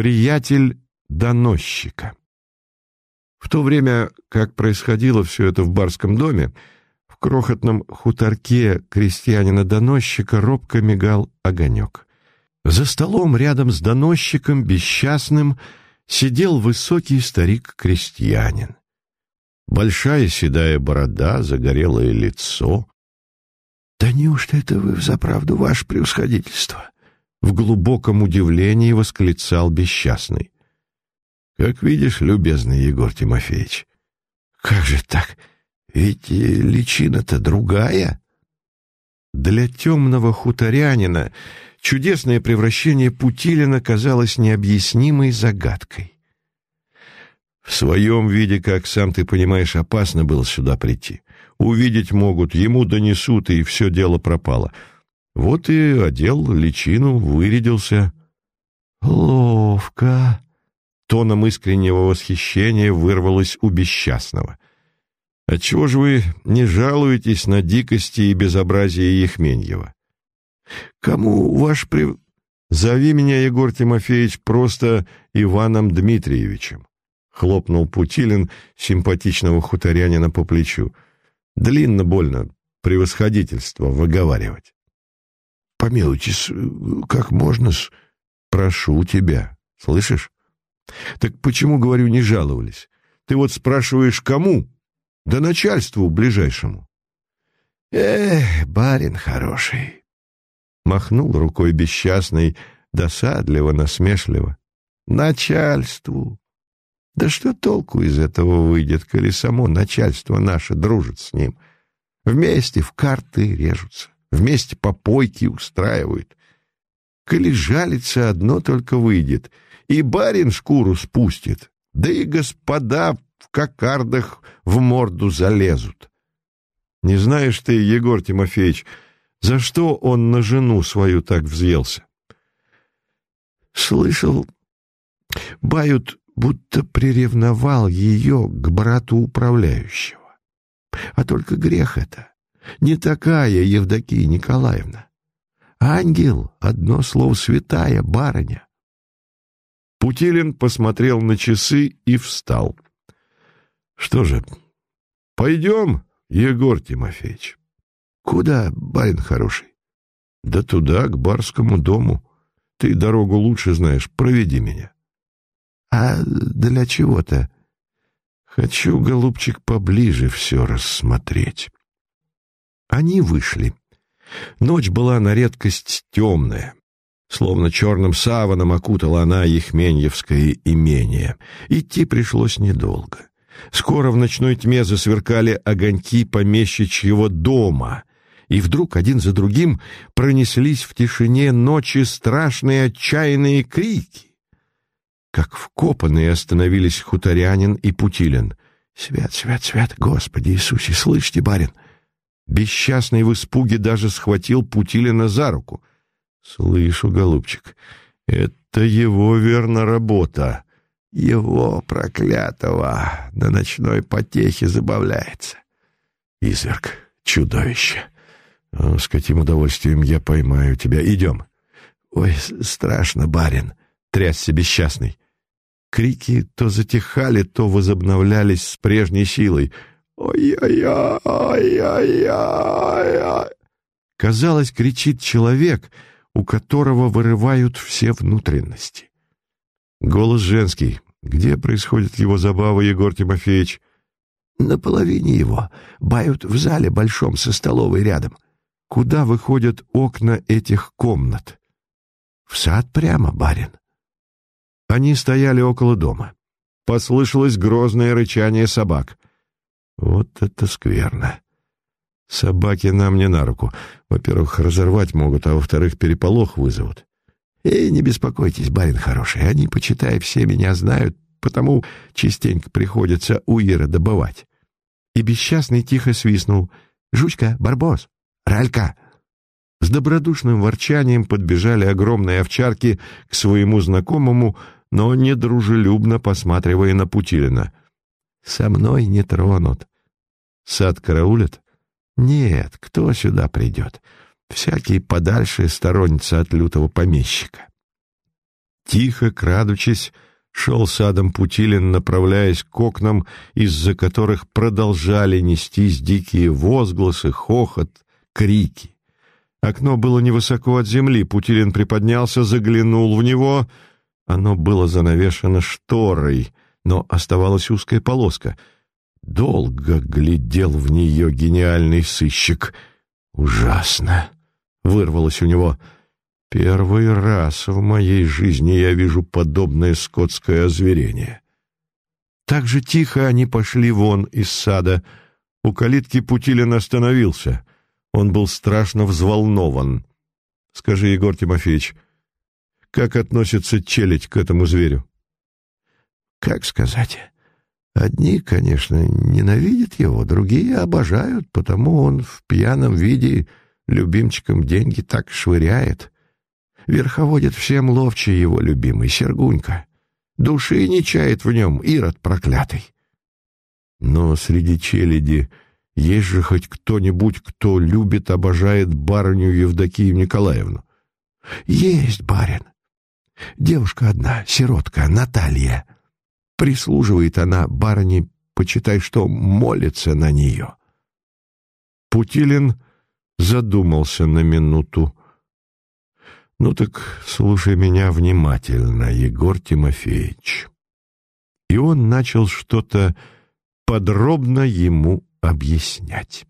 Приятель доносчика. В то время, как происходило все это в барском доме, в крохотном хуторке крестьянина-доносчика робко мигал огонек. За столом рядом с доносчиком бесчастным сидел высокий старик-крестьянин. Большая седая борода, загорелое лицо. — Да неужто это вы взаправду ваше превосходительство? — в глубоком удивлении восклицал бесчастный. — Как видишь, любезный Егор Тимофеевич. — Как же так? Ведь личина-то другая. Для темного хуторянина чудесное превращение Путилина казалось необъяснимой загадкой. В своем виде, как сам ты понимаешь, опасно было сюда прийти. Увидеть могут, ему донесут, и все дело пропало. Вот и одел личину, вырядился. «Ловко!» Тоном искреннего восхищения вырвалось у бесчастного. «Отчего же вы не жалуетесь на дикости и безобразие Ехменьева?» Кому ваш при... Зови меня, Егор Тимофеевич, просто Иваном Дмитриевичем. Хлопнул Путилин симпатичного хуторянина по плечу. Длинно больно превосходительство выговаривать. Помилуйтесь, как можно-с? Прошу тебя, слышишь? Так почему, говорю, не жаловались? Ты вот спрашиваешь, кому? Да начальству ближайшему. Эх, барин хороший, Махнул рукой бесчастный, досадливо, насмешливо. Начальству. Да что толку из этого выйдет, коли само начальство наше дружит с ним? Вместе в карты режутся, вместе попойки устраивают. Коли жалится, одно только выйдет, и барин шкуру спустит, да и господа в кокардах в морду залезут. Не знаешь ты, Егор Тимофеевич, за что он на жену свою так взъелся? Слышал, Бают будто приревновал ее к брату управляющего. А только грех это. Не такая Евдокия Николаевна. Ангел, одно слово, святая барыня. Путилин посмотрел на часы и встал. — Что же, пойдем, Егор Тимофеевич. Куда, барин хороший? Да туда, к барскому дому. Ты дорогу лучше знаешь, проведи меня. А для чего-то? Хочу, голубчик, поближе все рассмотреть. Они вышли. Ночь была на редкость темная. Словно черным саваном окутала она Ехменьевское имение. Идти пришлось недолго. Скоро в ночной тьме засверкали огоньки помещичьего дома, и вдруг один за другим пронеслись в тишине ночи страшные отчаянные крики. Как вкопанные остановились хуторянин и Путилин. «Свят, свят, свят, Господи Иисусе, слышите, барин?» Бесчастный в испуге даже схватил Путилина за руку. «Слышу, голубчик, это его, верно, работа. Его, проклятого, на ночной потехе забавляется. Изверг, чудовище!» С каким удовольствием я поймаю тебя. Идем. Ой, страшно, барин, трясся бесчастный. Крики то затихали, то возобновлялись с прежней силой. Ой-ой-ой-ой-ой-ой! Казалось, кричит человек, у которого вырывают все внутренности. Голос женский. Где происходит его забава, Егор Тимофеевич? На половине его. Бают в зале большом со столовой рядом. — Куда выходят окна этих комнат? В сад прямо, барин. Они стояли около дома. Послышалось грозное рычание собак. Вот это скверно. Собаки нам не на руку. Во-первых, разорвать могут, а во-вторых, переполох вызовут. И не беспокойтесь, барин хороший, они, почитай, все меня знают, потому частенько приходится у Иры добывать. И бесчастный тихо свистнул. «Жучка, барбос!» Ралька!» С добродушным ворчанием подбежали огромные овчарки к своему знакомому, но недружелюбно посматривая на Путилина. «Со мной не тронут». «Сад караулят?» «Нет, кто сюда придет? Всякий подальше сторонница от лютого помещика». Тихо, крадучись, шел садом Путилин, направляясь к окнам, из-за которых продолжали нестись дикие возгласы, хохот, крики. Окно было невысоко от земли, Путилин приподнялся, заглянул в него. Оно было занавешено шторой, но оставалась узкая полоска. Долго глядел в нее гениальный сыщик. «Ужасно!» — вырвалось у него — Первый раз в моей жизни я вижу подобное скотское озверение. Так же тихо они пошли вон из сада. У калитки Путилин остановился. Он был страшно взволнован. «Скажи, Егор Тимофеевич, как относится челядь к этому зверю?» «Как сказать? Одни, конечно, ненавидят его, другие обожают, потому он в пьяном виде любимчикам деньги так швыряет». Верховодит всем ловче его любимый Сергунька. Души не чает в нем ирод проклятый. Но среди челяди есть же хоть кто-нибудь, кто любит, обожает барыню Евдокию Николаевну. Есть, барин. Девушка одна, сиротка, Наталья. Прислуживает она барыне, почитай, что молится на нее. Путилин задумался на минуту. Ну так слушай меня внимательно, Егор Тимофеевич. И он начал что-то подробно ему объяснять.